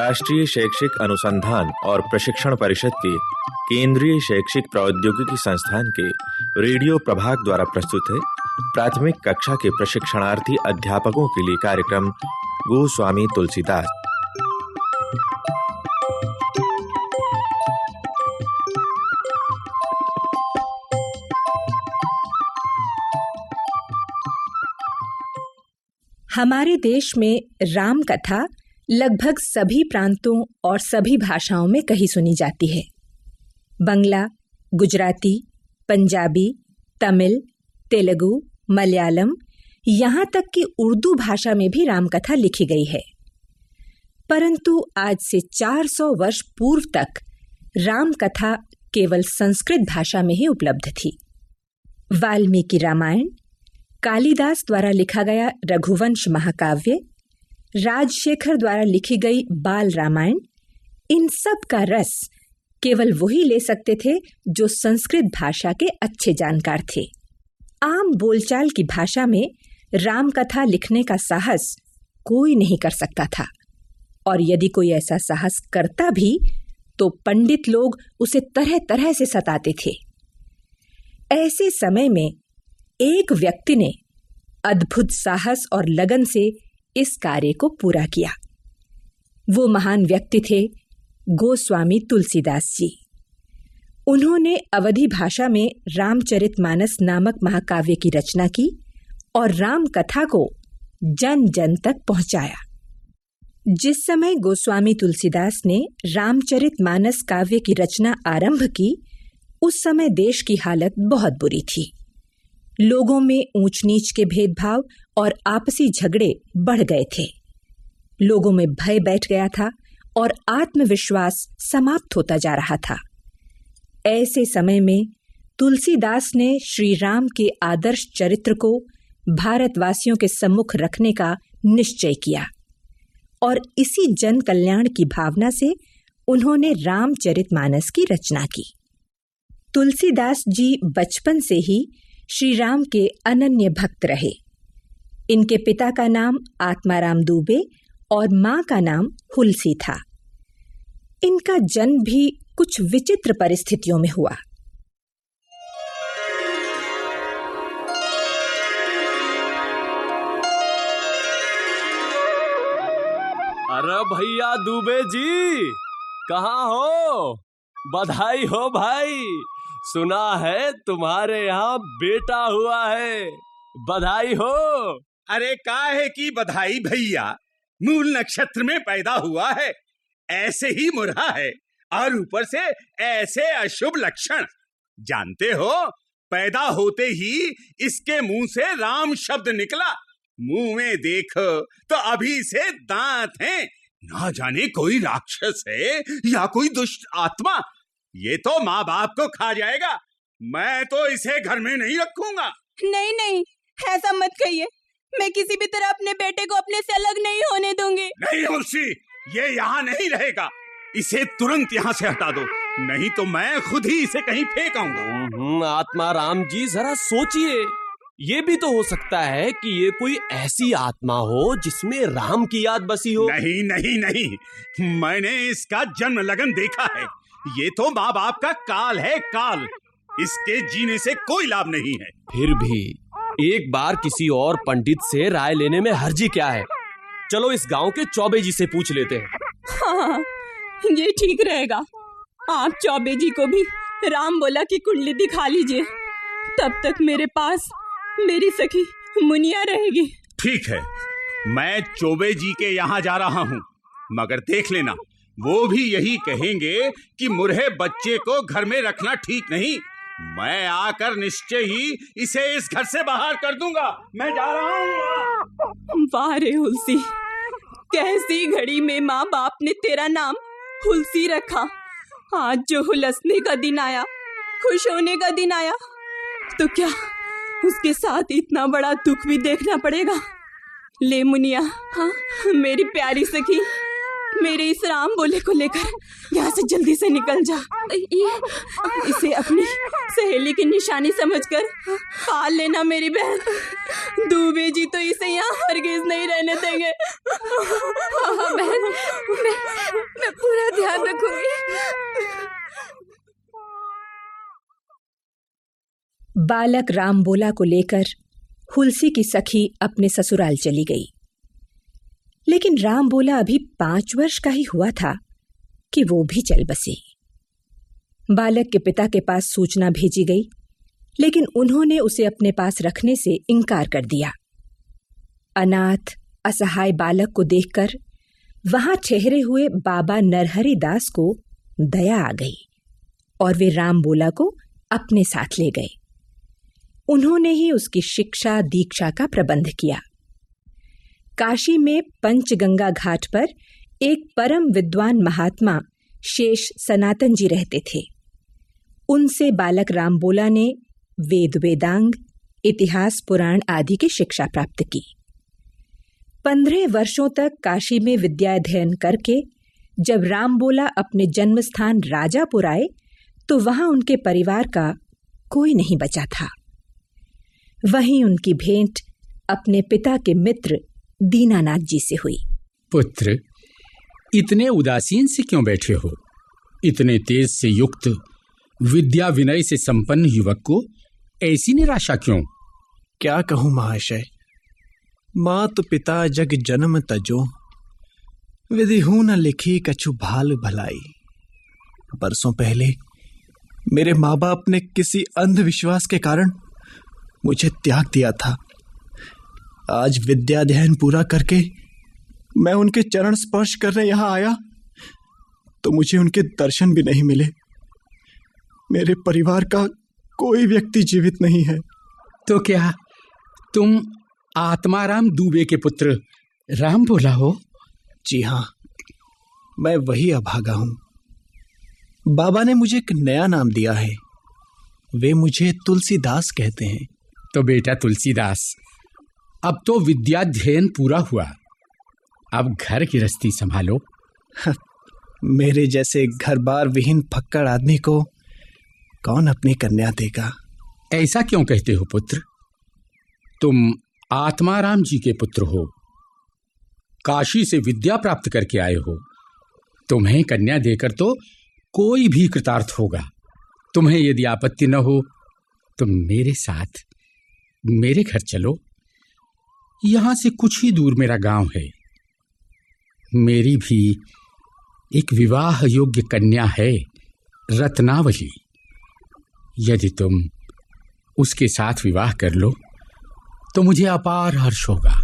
राष्ट्रीय शैक्षिक अनुसंधान और प्रशिक्षण परिषद के केंद्रीय शैक्षिक प्रौद्योगिकी संस्थान के रेडियो प्रभाग द्वारा प्रस्तुत है। प्राथमिक कक्षा के प्रशिक्षणार्थी अध्यापकों के लिए कार्यक्रम गोस्वामी तुलसीदास। हमारे देश में राम कथा लगभग सभी प्रांतों और सभी भाषाओं में कही सुनी जाती है। बंगला, गुजराती, पंजाबी, तमिल, तेलुगु, मलयालम, यहाँ तक कि उर्दू भाषा में भी रामकथा लिखी गई है। परंतु आज से 400 वर्ष पूर्व तक रामकथा केवल संस्कृत भाषा में ही उपलब्ध थी। वाल्मीकि रामायण, कालिदास द्वारा लिखा गया रघुवंश महाकाव्य राजशेखर द्वारा लिखी गई बाल रामायण, इन सब का रस केवल वही ले सकते थे जो संस्कृत भाषा के अच्छे जानकार थे। आम बोलचाल की भाषा में राम कथा लिखने का साहस कोई नहीं कर सकता था। और यदि कोई ऐसा साहस करता भी तो पंडित लोग उसे तरह तरह से सताते थे। ऐसे समय में एक व्यक्ति ने अद्भुत साहस और लगन से इस कार्य को पूरा किया। वो महान व्यक्ति थे, गोस्वामी तुलसीदास जी। उन्होंने अवधि भाषा में रामचरितमानस नामक महाकाव्य की रचना की और राम कथा को जन जन तक पहुँचाया। जिस समय गोस्वामी तुलसीदास ने रामचरितमानस काव्य की रचना आरंभ की, उस समय देश की हालत बहुत बुरी थी। लोगों में ऊंच नीच के भेदभाव और आपसी झगड़े बढ़ गए थे। लोगों में भय बैठ गया था और आत्मविश्वास समाप्त होता जा रहा था। ऐसे समय में तुलसीदास ने श्री राम के आदर्श चरित्र को भारतवासियों के सम्मुख रखने का निश्चय किया और इसी जन कल्याण की भावना से उन्होंने रामचरितमानस की रचना की। तुलसीदास जी बचपन से ही श्री राम के अनन्य भक्त रहे। इनके पिता का नाम आत्माराम दुबे और माँ का नाम हुलसी था। इनका जन्म भी कुछ विचित्र परिस्थितियों में हुआ। अरे भैया दुबे जी, कहाँ हो? बधाई हो भाई। सुना है तुम्हारे यहाँ बेटा हुआ है। बधाई हो। अरे काहे की बधाई भैया? मूल नक्षत्र में पैदा हुआ है। ऐसे ही मुरहा है और ऊपर से ऐसे अशुभ लक्षण। जानते हो, पैदा होते ही इसके मुँह से राम शब्द निकला। मुँह में देखो तो अभी से दांत हैं। ना जाने कोई राक्षस है या कोई दुष्ट आत्मा। ये तो माँ बाप को खा जाएगा। मैं तो इसे घर में नहीं रखूँगा। नहीं नहीं, ऐसा मत कहिए। मैं किसी भी तरह अपने बेटे को अपने से अलग नहीं होने दूँगी। नहीं मुर्शी ये यहाँ नहीं रहेगा। इसे तुरंत यहाँ से हटा दो। नहीं तो मैं खुद ही इसे कहीं फेंक आऊँगा। हम्म, आत्मा राम जी जरा सोचिए। ये भी तो हो सकता है कि ये कोई ऐसी आत्मा हो जिसमें राम की याद बसी हो। नहीं नहीं नहीं। मैंने इसका जन्म लगन देखा है। ये तो माँ बाप का काल है काल। इसके जीने से कोई लाभ नहीं है। फिर भी एक बार किसी और पंडित से राय लेने में हर्जी क्या है? चलो इस गाँव के चौबे जी से पूछ लेते हैं। हाँ ये ठीक रहेगा। आप चौबे जी को भी राम बोला की कुंडली दिखा लीजिए। तब तक मेरे पास मेरी सखी मुनिया रहेगी। ठीक है मैं चौबे जी के यहाँ जा रहा हूँ। मगर देख लेना वो भी यही कहेंगे कि मुरहे बच्चे को घर में रखना ठीक नहीं। मैं आकर निश्चय ही इसे इस घर से बाहर कर दूँगा। मैं जा रहा हूँ वाह रे हुलसी, कैसी घड़ी में माँ बाप ने तेरा नाम हुलसी रखा? आज जो हुलसने का दिन आया, खुश होने का दिन आया तो क्या उसके साथ इतना बड़ा दुख भी देखना पड़ेगा? ले मुनिया हाँ मेरी प्यारी सखी। मेरे इस राम बोले को लेकर यहाँ से जल्दी से निकल जा। इसे अपनी सहेली की निशानी समझकर पाल लेना मेरी बहन। दूबे जी तो इसे यहाँ हरगिज नहीं रहने देंगे। हाँ, बहन मैं, मैं पूरा ध्यान रखूँगी। बालक राम बोला को लेकर हुलसी की सखी अपने ससुराल चली गई। लेकिन राम बोला, अभी पाँच वर्ष का ही हुआ था कि वो भी चल बसे। बालक के पिता के पास सूचना भेजी गई, लेकिन उन्होंने उसे अपने पास रखने से इनकार कर दिया। अनाथ, असहाय बालक को देखकर वहाँ ठहरे हुए बाबा नरहरि दास को दया आ गई और वे राम बोला को अपने साथ ले गए। उन्होंने ही उसकी शिक्षा दीक्षा का प्रबंध किया। काशी में पंचगंगा घाट पर एक परम विद्वान महात्मा शेष सनातन जी रहते थे। उनसे बालक राम बोला ने वेद वेदांग, इतिहास, पुराण आदि की शिक्षा प्राप्त की। पंद्रह वर्षों तक काशी में विद्या अध्ययन करके जब राम बोला अपने जन्म स्थान राजापुर आए तो वहाँ उनके परिवार का कोई नहीं बचा था। वहीं उनकी भेंट अपने पिता के मित्र दीनानाथ जी से हुई। पुत्र इतने उदासीन से क्यों बैठे हो? इतने तेज से युक्त विद्या विनय से संपन्न युवक को ऐसी निराशा क्यों? क्या कहूँ महाशय? मात पिता जग जन्म तजो विधि हूँ न लिखी कछु भाल भलाई। बरसों पहले मेरे माँ बाप ने किसी अंधविश्वास के कारण मुझे त्याग दिया था। आज विद्याध्ययन पूरा करके मैं उनके चरण स्पर्श करने यहाँ आया तो मुझे उनके दर्शन भी नहीं मिले। मेरे परिवार का कोई व्यक्ति जीवित नहीं है। तो क्या तुम आत्माराम दुबे के पुत्र राम बोला हो? जी हाँ मैं वही अभागा हूँ। बाबा ने मुझे एक नया नाम दिया है। वे मुझे तुलसीदास कहते हैं। तो बेटा तुलसीदास अब तो विद्याध्ययन पूरा हुआ। अब घर की रस्ती संभालो। मेरे जैसे घर बार विहीन फक्कड़ आदमी को कौन अपनी कन्या देगा? ऐसा क्यों कहते हो पुत्र? तुम आत्माराम जी के पुत्र हो। काशी से विद्या प्राप्त करके आए हो। तुम्हें कन्या देकर तो कोई भी कृतार्थ होगा। तुम्हें यदि आपत्ति न हो तो मेरे साथ मेरे घर चलो। यहाँ से कुछ ही दूर मेरा गाँव है। मेरी भी एक विवाह योग्य कन्या है रत्नावली। यदि तुम उसके साथ विवाह कर लो तो मुझे अपार हर्ष होगा।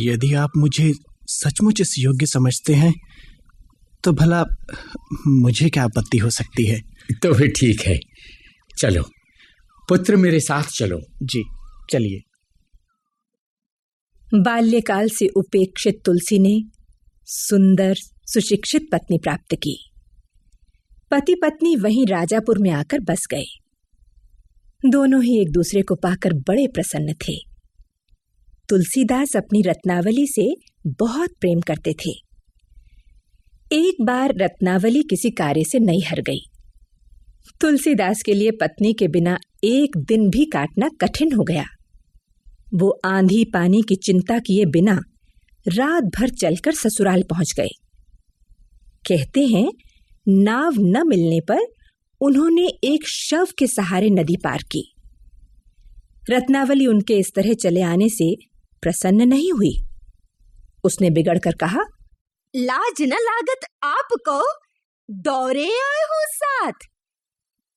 यदि आप मुझे सचमुच इस योग्य समझते हैं तो भला मुझे क्या आपत्ति हो सकती है? तो फिर ठीक है। चलो पुत्र मेरे साथ चलो। जी चलिए। बाल्यकाल से उपेक्षित तुलसी ने सुंदर, सुशिक्षित पत्नी प्राप्त की। पति पत्नी वहीं राजापुर में आकर बस गए। दोनों ही एक दूसरे को पाकर बड़े प्रसन्न थे। तुलसीदास अपनी रत्नावली से बहुत प्रेम करते थे। एक बार रत्नावली किसी कार्य से नहीं हर गई। तुलसीदास के लिए पत्नी के बिना एक दिन भी काटना कठिन हो गया। वो आंधी पानी की चिंता किए बिना रात भर चलकर ससुराल पहुँच गए। कहते हैं, नाव न मिलने पर उन्होंने एक शव के सहारे नदी पार की। रत्नावली उनके इस तरह चले आने से प्रसन्न नहीं हुई। उसने बिगड़कर कहा, लाज न लागत आपको, दौरे आए हो साथ।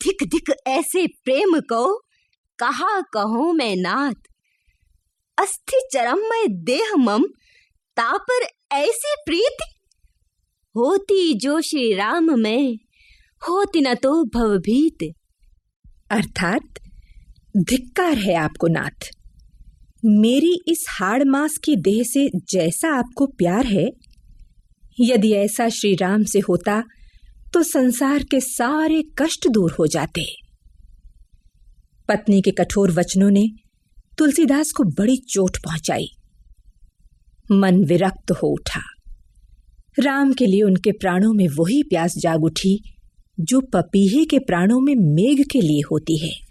धिक धिक ऐसे प्रेम को कहा कहूँ मैं नाथ अस्थि चरम में देह मम तापर ऐसी प्रीति? होती जो श्री राम में, होती न तो भवभीत। अर्थात, धिक्कार है आपको नाथ। मेरी इस हाड़ मास की देह से जैसा आपको प्यार है, यदि ऐसा श्री राम से होता तो संसार के सारे कष्ट दूर हो जाते। पत्नी के कठोर वचनों ने तुलसीदास को बड़ी चोट पहुंचाई। मन विरक्त हो उठा। राम के लिए उनके प्राणों में वही प्यास जाग उठी, जो पपीहे के प्राणों में मेघ के लिए होती है।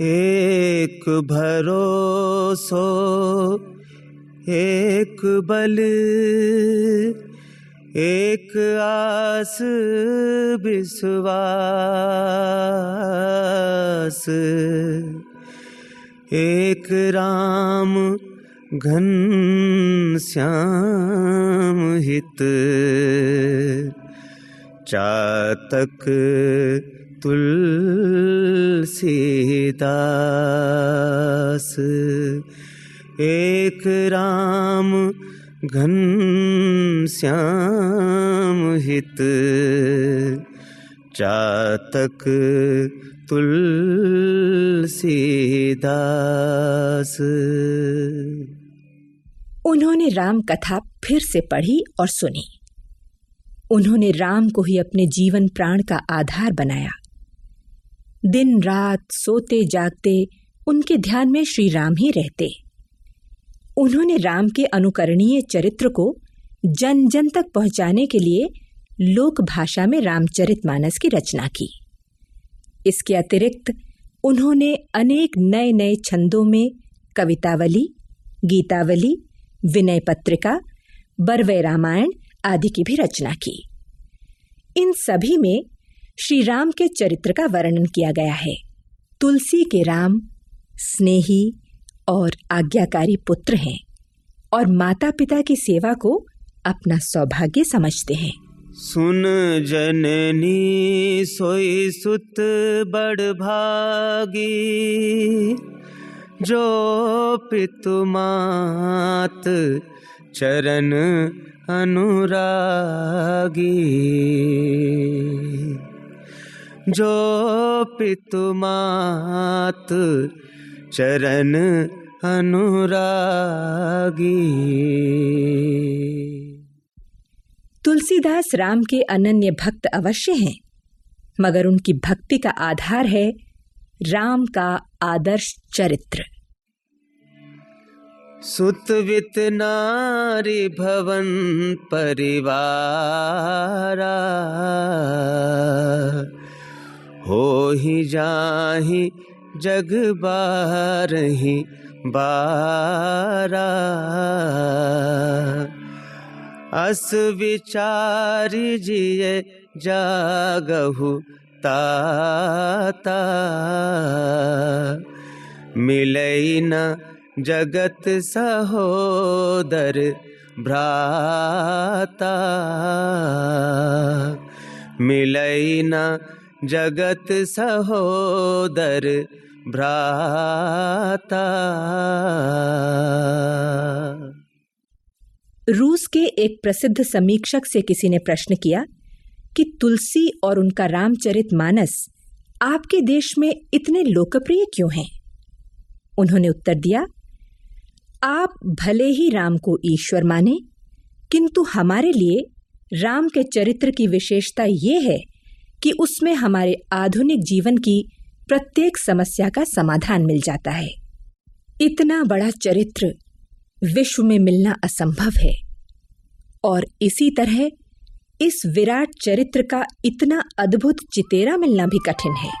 एक भरोसो, एक बल एक आस विश्वास एक राम घन श्याम हित चातक तुलसीदास एक राम घन श्याम हित चातक तुलसीदास। उन्होंने राम कथा फिर से पढ़ी और सुनी। उन्होंने राम को ही अपने जीवन प्राण का आधार बनाया। दिन रात सोते जागते उनके ध्यान में श्री राम ही रहते। उन्होंने राम के अनुकरणीय चरित्र को जन जन तक पहुँचाने के लिए लोक भाषा में रामचरितमानस की रचना की। इसके अतिरिक्त उन्होंने अनेक नए नए छंदों में कवितावली, गीतावली, विनय पत्रिका बरवय रामायण आदि की भी रचना की। इन सभी में श्री राम के चरित्र का वर्णन किया गया है। तुलसी के राम, स्नेही और आज्ञाकारी पुत्र हैं और माता पिता की सेवा को अपना सौभाग्य समझते हैं। सुन जननी, सोई सुत बड़ भागी, जो पितु मात चरण अनुरागी। जो पितु मात चरण अनुरागी। तुलसीदास राम के अनन्य भक्त अवश्य हैं मगर उनकी भक्ति का आधार है राम का आदर्श चरित्र। सुत वित नारी भवन परिवारा हो ही जाहि जग बारही बारा। अस विचारी जिय जागहु ताता। मिलई न जगत सहोदर भ्राता। मिलई न जगत सहोदर भ्राता। रूस के एक प्रसिद्ध समीक्षक से किसी ने प्रश्न किया कि तुलसी और उनका रामचरित मानस आपके देश में इतने लोकप्रिय क्यों हैं? उन्होंने उत्तर दिया, आप भले ही राम को ईश्वर माने, किंतु हमारे लिए राम के चरित्र की विशेषता ये है कि उसमें हमारे आधुनिक जीवन की प्रत्येक समस्या का समाधान मिल जाता है। इतना बड़ा चरित्र विश्व में मिलना असंभव है। और इसी तरह इस विराट चरित्र का इतना अद्भुत चितेरा मिलना भी कठिन है।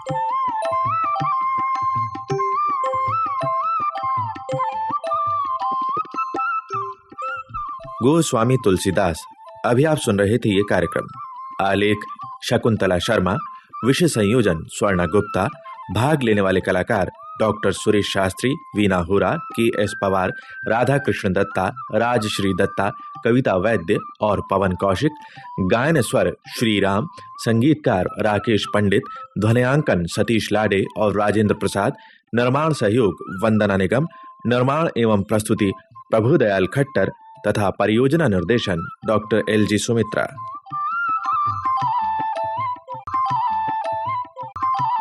गोस्वामी तुलसीदास, अभी आप सुन रहे थे ये कार्यक्रम। आलेख शकुंतला शर्मा, विषय संयोजन स्वर्णा गुप्ता भाग लेने वाले कलाकार डॉक्टर सुरेश शास्त्री, वीना हुरा, के एस पवार राधा कृष्ण दत्ता, राजश्री दत्ता, कविता वैद्य और पवन कौशिक, गायन स्वर श्री राम संगीतकार राकेश पंडित, ध्वनियांकन सतीश लाडे और राजेंद्र प्रसाद, निर्माण सहयोग वंदना निगम, निर्माण एवं प्रस्तुति प्रभुदयाल खट्टर तथा परियोजना निर्देशन डॉक्टर एल जी सुमित्रा।